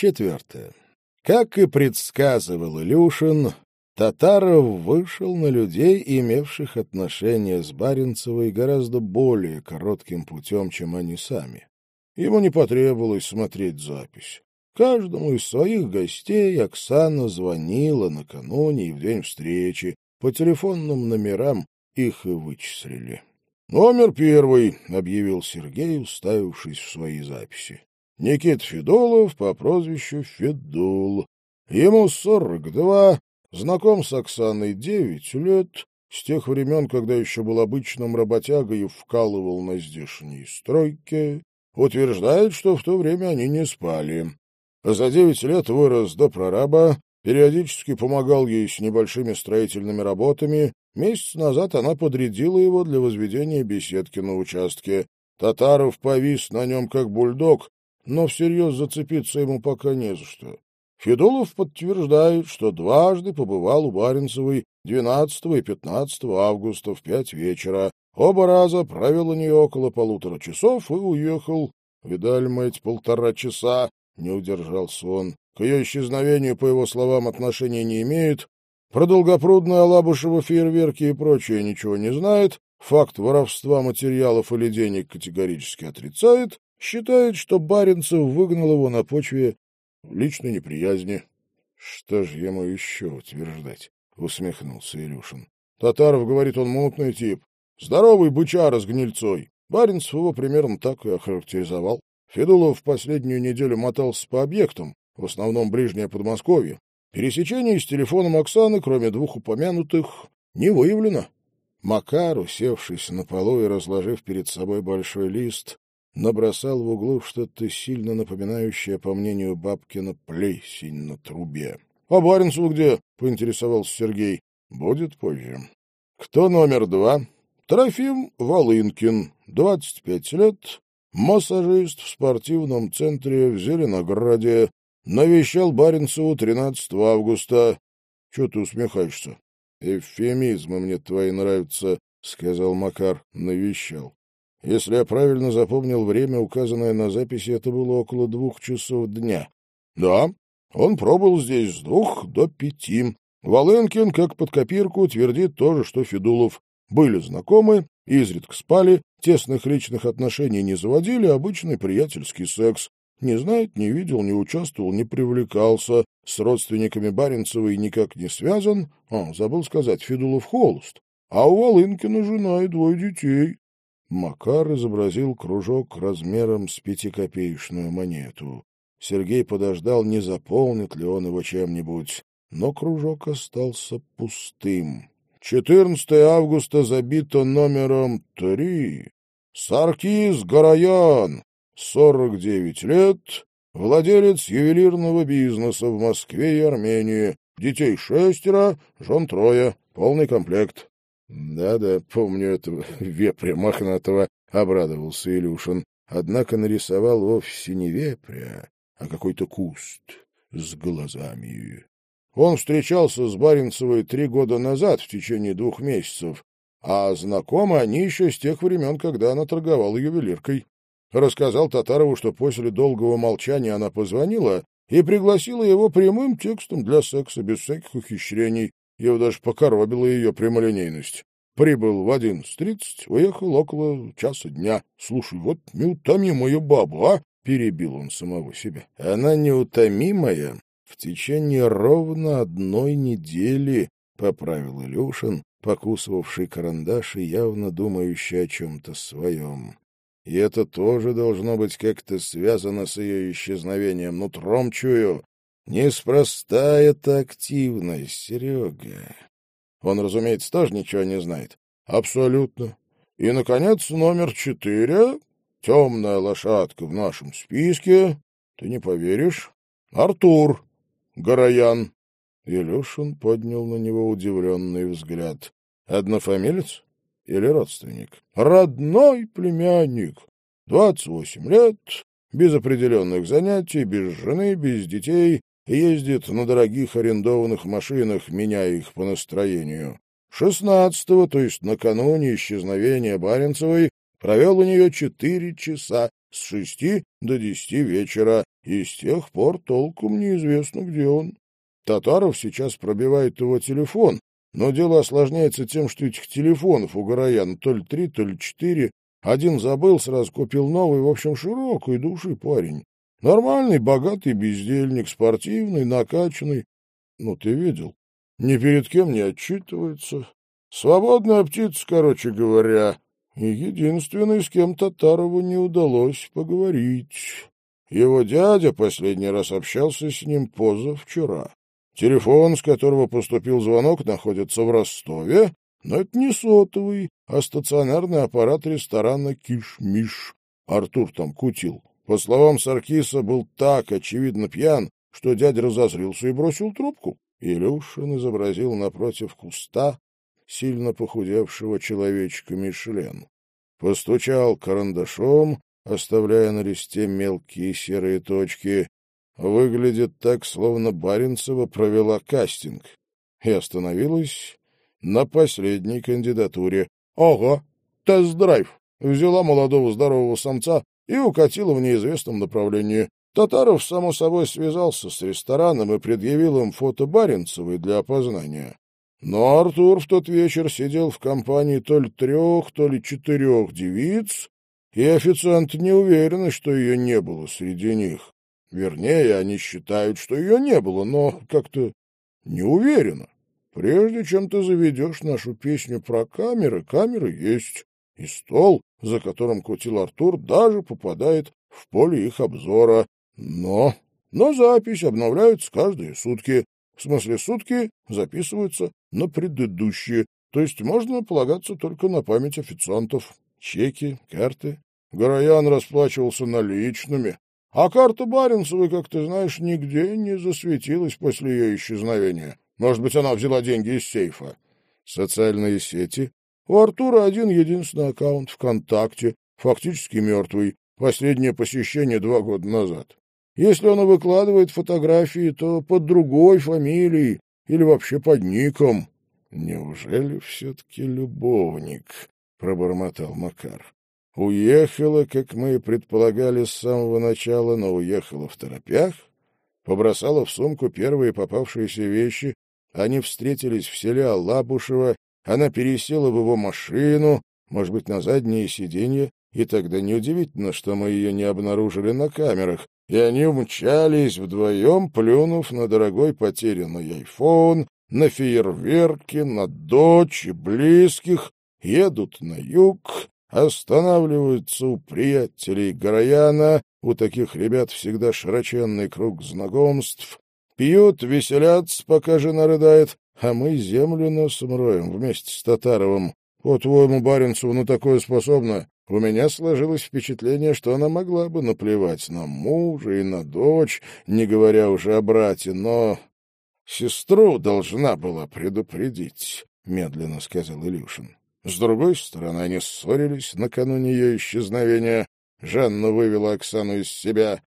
Четвертое. Как и предсказывал Илюшин, Татаров вышел на людей, имевших отношение с Баренцевой гораздо более коротким путем, чем они сами. Ему не потребовалось смотреть запись. Каждому из своих гостей Оксана звонила накануне и в день встречи. По телефонным номерам их и вычислили. «Номер первый», — объявил Сергей, уставившись в свои записи. Никит Федулов по прозвищу Федул. Ему сорок два, знаком с Оксаной девять лет, с тех времен, когда еще был обычным работягой и вкалывал на здешней стройке. Утверждает, что в то время они не спали. За девять лет вырос до прораба, периодически помогал ей с небольшими строительными работами. Месяц назад она подрядила его для возведения беседки на участке. Татаров повис на нем, как бульдог, но всерьез зацепиться ему пока не за что. Федулов подтверждает, что дважды побывал у Баренцевой 12 и 15 августа в пять вечера. Оба раза провел у нее около полутора часов и уехал. Видали мы полтора часа, не удержался он. К ее исчезновению, по его словам, отношения не имеет. Про долгопрудное Алабушево фейерверки и прочее ничего не знает. Факт воровства материалов или денег категорически отрицает Считает, что Баренцев выгнал его на почве личной неприязни. — Что ж ему еще утверждать? — усмехнулся Илюшин. — Татаров говорит, он мутный тип. Здоровый бычара с гнильцой. Баренцев его примерно так и охарактеризовал. Федулов в последнюю неделю мотался по объектам, в основном ближнее Подмосковье. Пересечений с телефоном Оксаны, кроме двух упомянутых, не выявлено. Макар, усевшись на полу и разложив перед собой большой лист, набросал в углу что-то сильно напоминающее, по мнению Бабкина, плесень на трубе. — А Баренцев где? — поинтересовался Сергей. — Будет позже. — Кто номер два? — Трофим Волынкин, двадцать пять лет, массажист в спортивном центре в Зеленограде. Навещал Баренцеву 13 августа. — Чего ты усмехаешься? — Эвфемизмы мне твои нравятся, — сказал Макар. Навещал. Если я правильно запомнил время, указанное на записи, это было около двух часов дня. Да, он пробыл здесь с двух до пяти. Волынкин, как под копирку, твердит то же, что Федулов. Были знакомы, изредка спали, тесных личных отношений не заводили, обычный приятельский секс. Не знает, не видел, не участвовал, не привлекался. С родственниками Баренцевой никак не связан. А, забыл сказать, Федулов холост. А у Волынкина жена и двое детей. Макар изобразил кружок размером с пятикопеечную монету. Сергей подождал, не заполнит ли он его чем-нибудь, но кружок остался пустым. 14 августа забито номером три. Саркис Гараян, 49 лет, владелец ювелирного бизнеса в Москве и Армении. Детей шестеро, жен трое, полный комплект. Да-да, помню этого вепря мохнатого, — обрадовался Илюшин. Однако нарисовал вовсе не вепря, а какой-то куст с глазами. Он встречался с Баренцевой три года назад в течение двух месяцев, а знакомы они еще с тех времен, когда она торговала ювелиркой. Рассказал Татарову, что после долгого молчания она позвонила и пригласила его прямым текстом для секса, без всяких ухищрений. Его даже покоробила ее прямолинейность. Прибыл в одиннадцать тридцать, уехал около часа дня. Слушай, вот неутомимая баба, а? Перебил он самого себя. Она неутомимая в течение ровно одной недели, поправил Илюшин, покусывавший карандаш и явно думающий о чем-то своем. И это тоже должно быть как-то связано с ее исчезновением. Нутром чую. Неспроста эта активность, Серега. Он, разумеется, тоже ничего не знает. Абсолютно. И, наконец, номер четыре. Темная лошадка в нашем списке. Ты не поверишь. Артур Гороян. Илюшин поднял на него удивленный взгляд. Однофамилец или родственник? Родной племянник. Двадцать восемь лет, без определенных занятий, без жены, без детей, ездит на дорогих арендованных машинах, меняя их по настроению. Шестнадцатого, то есть накануне исчезновения Баренцевой, провел у нее четыре часа с шести до десяти вечера. и с тех пор толком неизвестно, где он. Татаров сейчас пробивает его телефон, но дело осложняется тем, что этих телефонов у Горояна то ли три, то ли четыре. Один забыл, сразу купил новый, в общем, широкой души парень. Нормальный, богатый бездельник, спортивный, накачанный. Ну, ты видел. Ни перед кем не отчитывается. Свободная птица, короче говоря. И единственный, с кем Татарову не удалось поговорить. Его дядя последний раз общался с ним позавчера. Телефон, с которого поступил звонок, находится в Ростове, но это не сотовый, а стационарный аппарат ресторана «Киш-Миш». Артур там кутил. По словам Саркиса, был так очевидно пьян, что дядя разозлился и бросил трубку. Илюшин изобразил напротив куста сильно похудевшего человечка Мишлен. Постучал карандашом, оставляя на листе мелкие серые точки. Выглядит так, словно Баренцева провела кастинг. И остановилась на последней кандидатуре. Ого! Тест-драйв! Взяла молодого здорового самца и укатила в неизвестном направлении. Татаров, само собой, связался с рестораном и предъявил им фото Баренцевой для опознания. Но Артур в тот вечер сидел в компании то ли трех, то ли четырех девиц, и официанты не уверены, что ее не было среди них. Вернее, они считают, что ее не было, но как-то не уверенно. Прежде чем ты заведешь нашу песню про камеры, камеры есть. И стол, за которым кутил Артур, даже попадает в поле их обзора. Но... Но запись обновляется каждые сутки. В смысле, сутки записываются на предыдущие, то есть можно полагаться только на память официантов. Чеки, карты. Гороян расплачивался наличными. А карта Баренцевой, как ты знаешь, нигде не засветилась после ее исчезновения. Может быть, она взяла деньги из сейфа. Социальные сети у Артура один единственный аккаунт ВКонтакте, фактически мертвый. Последнее посещение два года назад. Если он выкладывает фотографии, то под другой фамилией или вообще под ником. — Неужели все-таки любовник? — пробормотал Макар. Уехала, как мы и предполагали с самого начала, но уехала в торопях, побросала в сумку первые попавшиеся вещи, они встретились в селе Алабушево она пересела в его машину, может быть, на заднее сиденье, и тогда неудивительно, что мы ее не обнаружили на камерах, и они умчались вдвоем, плюнув на дорогой потерянный айфон, на фейерверки, на дочь и близких, едут на юг, останавливаются у приятелей Горояна, у таких ребят всегда широченный круг знакомств, пьют, веселятся, пока жена рыдает, а мы землю носом роем вместе с Татаровым. По-твоему, Баренцеву на такое способна? У меня сложилось впечатление, что она могла бы наплевать на мужа и на дочь, не говоря уже о брате, но сестру должна была предупредить, — медленно сказал Илюшин. С другой стороны, они ссорились накануне ее исчезновения. Жанна вывела Оксану из себя.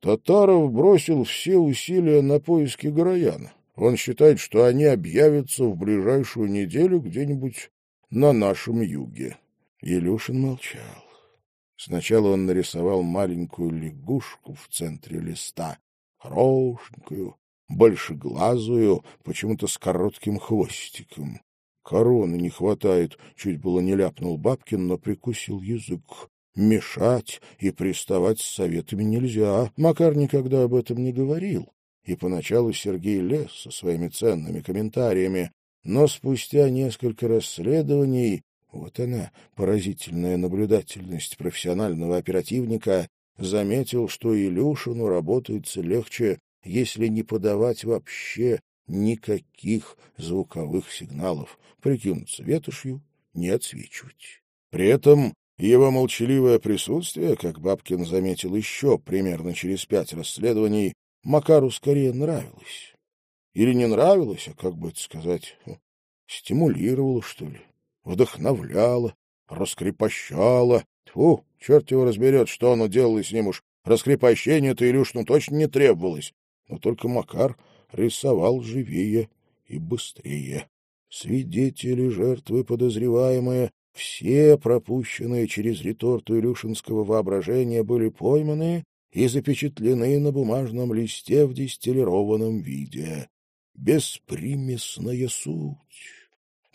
Татаров бросил все усилия на поиски Горояна. Он считает, что они объявятся в ближайшую неделю где-нибудь на нашем юге. Илюшин молчал. Сначала он нарисовал маленькую лягушку в центре листа, хорошенькую, большеглазую, почему-то с коротким хвостиком. Короны не хватает, чуть было не ляпнул Бабкин, но прикусил язык. Мешать и приставать с советами нельзя. Макар никогда об этом не говорил и поначалу Сергей лез со своими ценными комментариями, но спустя несколько расследований, вот она, поразительная наблюдательность профессионального оперативника, заметил, что Илюшину работается легче, если не подавать вообще никаких звуковых сигналов, прикинуться ветошью, не отсвечивать. При этом его молчаливое присутствие, как Бабкин заметил еще примерно через пять расследований, Макару скорее нравилось. Или не нравилось, а, как бы это сказать, стимулировало, что ли, вдохновляло, раскрепощало. Фу, черт его разберет, что оно делало с ним уж. Раскрепощение-то Илюшну точно не требовалось. Но только Макар рисовал живее и быстрее. Свидетели, жертвы, подозреваемые, все пропущенные через реторту Илюшинского воображения были пойманы и запечатлены на бумажном листе в дистиллированном виде. Беспримесная суть.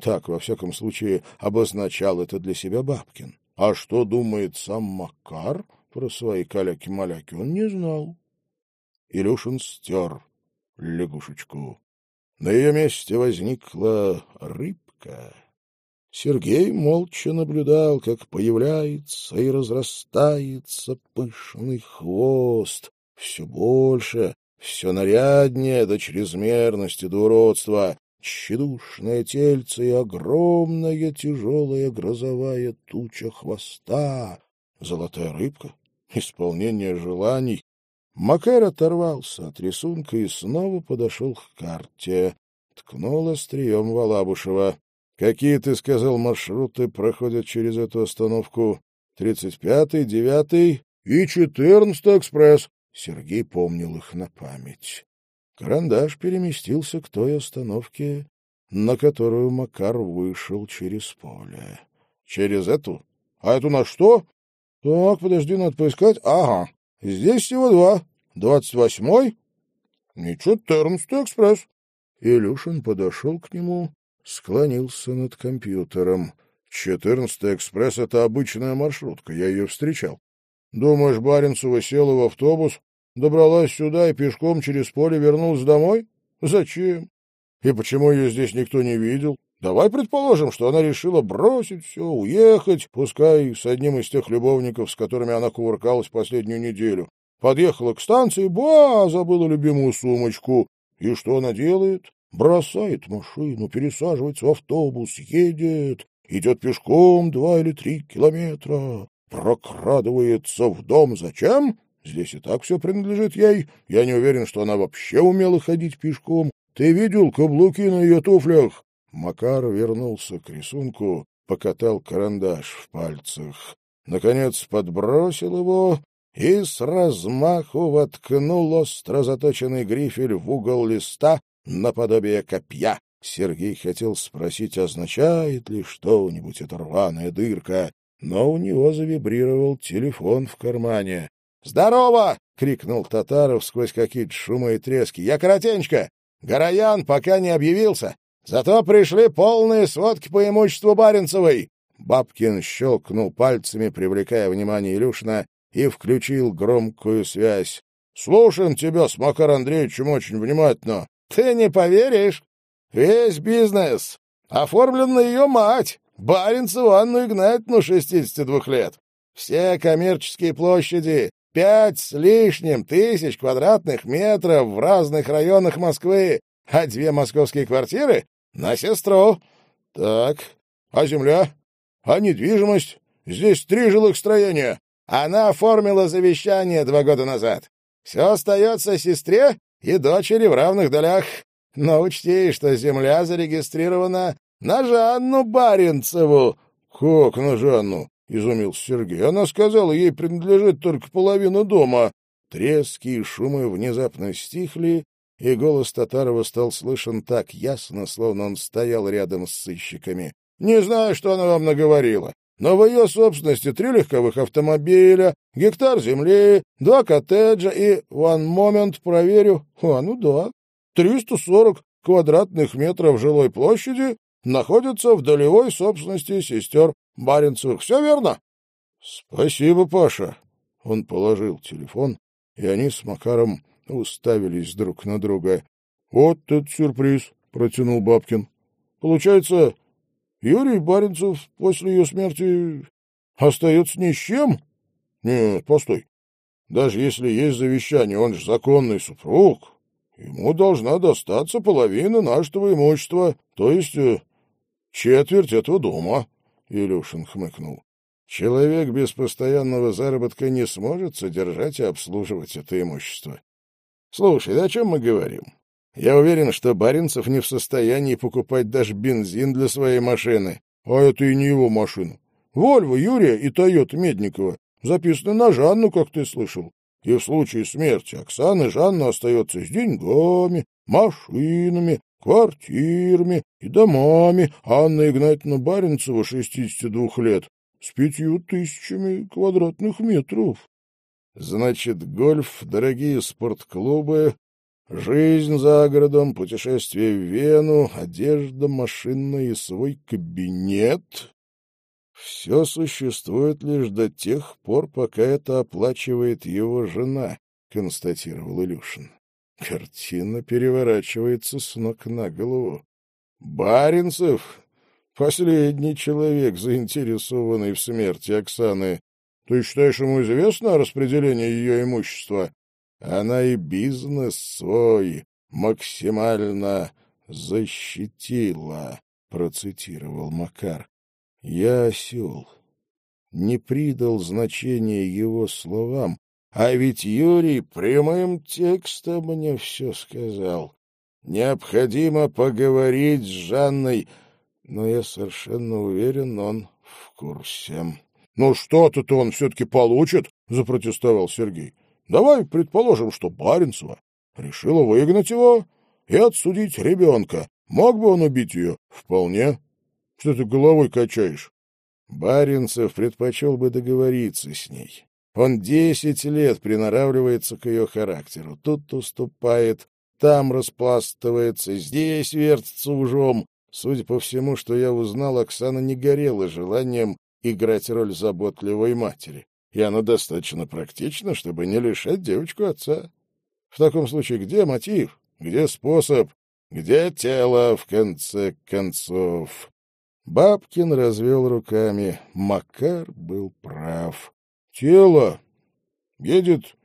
Так, во всяком случае, обозначал это для себя Бабкин. А что думает сам Макар про свои каляки-маляки, он не знал. Илюшин стер лягушечку. На ее месте возникла рыбка. Сергей молча наблюдал, как появляется и разрастается пышный хвост, все больше, все наряднее до чрезмерности, до уродства, тщедушное тельце и огромная тяжелая грозовая туча хвоста, золотая рыбка, исполнение желаний. Макар оторвался от рисунка и снова подошел к карте. Ткнул острием Валабушева. Какие, ты сказал, маршруты проходят через эту остановку? Тридцать пятый, девятый и четырнадцатый экспресс. Сергей помнил их на память. Карандаш переместился к той остановке, на которую Макар вышел через поле. — Через эту? А эту на что? — Так, подожди, надо поискать. Ага, здесь всего два. Двадцать восьмой и четырнадцатый экспресс. Илюшин подошел к нему склонился над компьютером. «Четырнадцатый экспресс — это обычная маршрутка, я ее встречал. Думаешь, Баренцева села в автобус, добралась сюда и пешком через поле вернулась домой? Зачем? И почему ее здесь никто не видел? Давай предположим, что она решила бросить все, уехать, пускай с одним из тех любовников, с которыми она кувыркалась последнюю неделю. Подъехала к станции, ба, забыла любимую сумочку. И что она делает? Бросает машину, пересаживается в автобус, едет, идет пешком два или три километра, прокрадывается в дом. Зачем? Здесь и так все принадлежит ей. Я не уверен, что она вообще умела ходить пешком. Ты видел каблуки на ее туфлях? Макар вернулся к рисунку, покатал карандаш в пальцах. Наконец подбросил его и с размаху воткнул остро заточенный грифель в угол листа, наподобие копья. Сергей хотел спросить, означает ли что-нибудь эта рваная дырка, но у него завибрировал телефон в кармане. «Здорово!» — крикнул Татаров сквозь какие-то шумы и трески. «Я коротенько! Гороян пока не объявился, зато пришли полные сводки по имуществу Баренцевой!» Бабкин щелкнул пальцами, привлекая внимание Илюшина, и включил громкую связь. «Слушаем тебя с Макар Андреевичем очень внимательно. Ты не поверишь? Весь бизнес оформлен на ее мать, Баренцеву Анну Игнатьевну, 62 лет. Все коммерческие площади, пять с лишним тысяч квадратных метров в разных районах Москвы, а две московские квартиры — на сестру. Так, а земля? А недвижимость? Здесь три жилых строения. Она оформила завещание два года назад. Все остается сестре и дочери в равных долях. Но учти, что земля зарегистрирована на Жанну Баренцеву. — Как на Жанну? — изумился Сергей. — Она сказала, ей принадлежит только половина дома. Трески и шумы внезапно стихли, и голос Татарова стал слышен так ясно, словно он стоял рядом с сыщиками. — Не знаю, что она вам наговорила. Но в ее собственности три легковых автомобиля, гектар земли, два коттеджа и, one момент, проверю, а, ну да, 340 квадратных метров жилой площади находятся в долевой собственности сестер Баренцевых. Все верно? Спасибо, Паша. Он положил телефон, и они с Макаром уставились друг на друга. Вот этот сюрприз, протянул Бабкин. Получается, Юрий Баренцев после ее смерти остается ни с чем? Нет, постой. Даже если есть завещание, он же законный супруг. Ему должна достаться половина нашего имущества, то есть э, четверть этого дома. Илюшин хмыкнул. Человек без постоянного заработка не сможет содержать и обслуживать это имущество. Слушай, о чем мы говорим? Я уверен, что Баринцев не в состоянии покупать даже бензин для своей машины. А это и не его машина. Вольво Юрия и Тойота Медникова записаны на Жанну, как ты слышал. И в случае смерти Оксаны Жанна остается с деньгами, машинами, квартирами и домами, Анна Игнатьевна Баренцева, 62 лет, с пятью тысячами квадратных метров. Значит, гольф, дорогие спортклубы, жизнь за городом, путешествие в Вену, одежда машинная и свой кабинет. Все существует лишь до тех пор, пока это оплачивает его жена, констатировал Илюшин. Картина переворачивается с ног на голову. Баринцев — последний человек, заинтересованный в смерти Оксаны. Ты считаешь, ему известно о распределении ее имущества? Она и бизнес свой максимально защитила, процитировал Макар. Я осел. Не придал значения его словам, а ведь Юрий прямым текстом мне все сказал. Необходимо поговорить с Жанной, но я совершенно уверен, он в курсе. — Ну что-то-то он все-таки получит, — запротестовал Сергей. — Давай предположим, что Баренцева решила выгнать его и отсудить ребенка. Мог бы он убить ее? — Вполне. Что ты головой качаешь? Баренцев предпочел бы договориться с ней. Он десять лет приноравливается к ее характеру. Тут уступает, там распластывается, здесь вертится ужом. Судя по всему, что я узнал, Оксана не горела желанием играть роль заботливой матери. И она достаточно практична, чтобы не лишать девочку отца. В таком случае где мотив? Где способ? Где тело, в конце концов? Бабкин развел руками. Макар был прав. Тело едет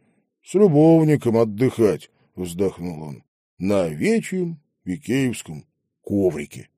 с любовником отдыхать, — вздохнул он, — на овечьем Икеевском коврике.